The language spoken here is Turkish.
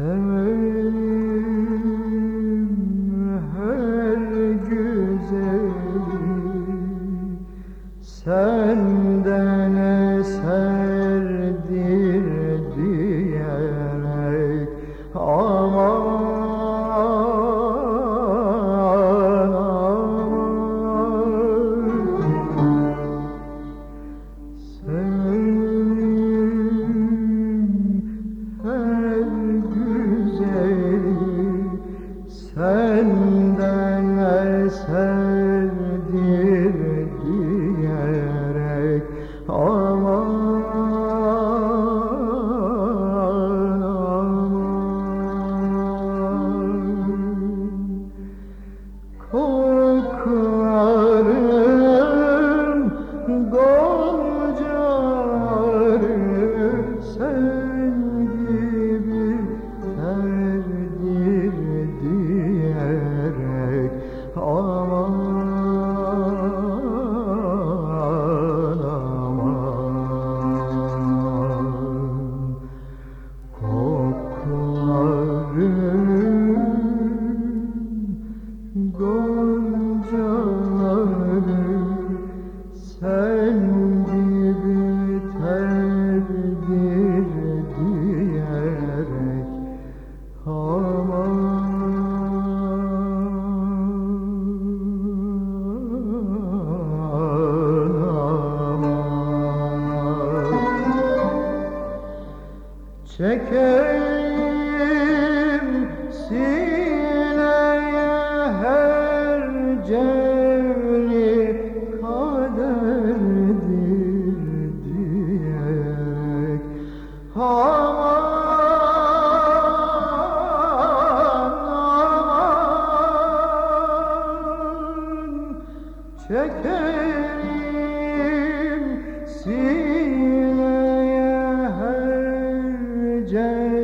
Amen. and goncaları sen Çekerim sineye her cevri